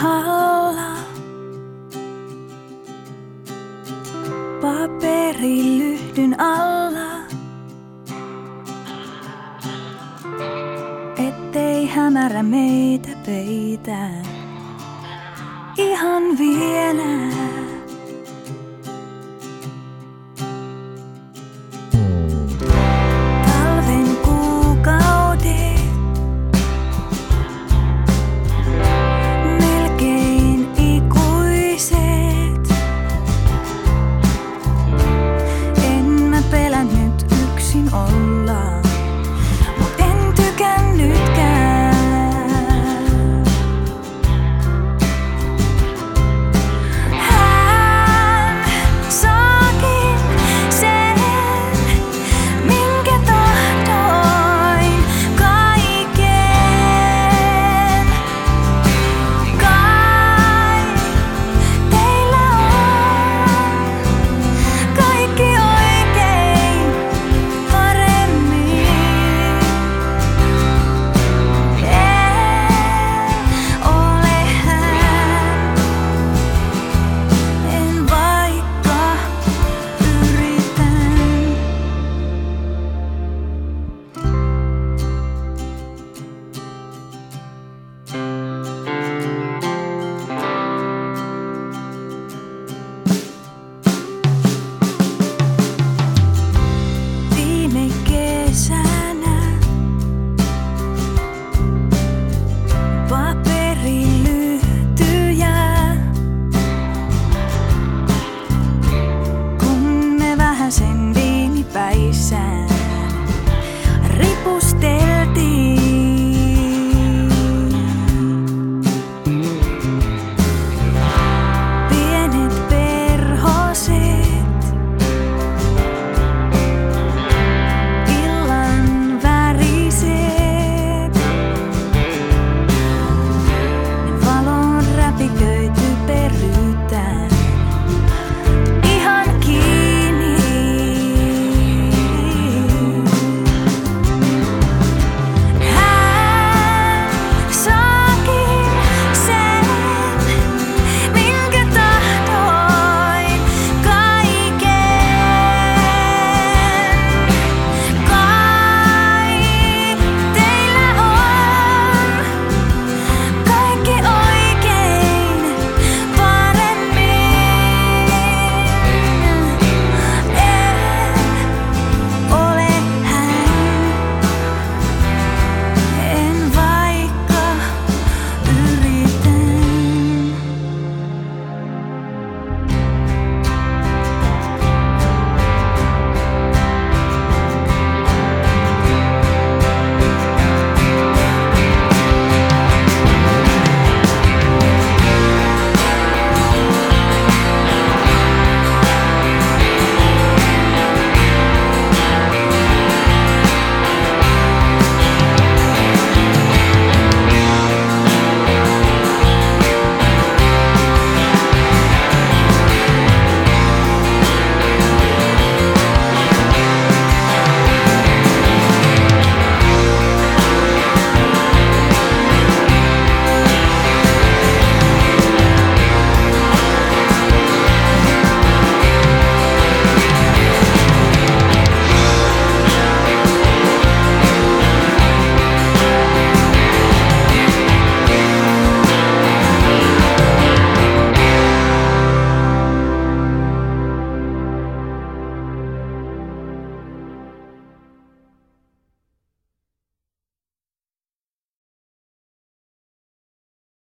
pihalla. Paperilyhdyn alla. Ettei hämärä meitä peitä ihan vielä. on.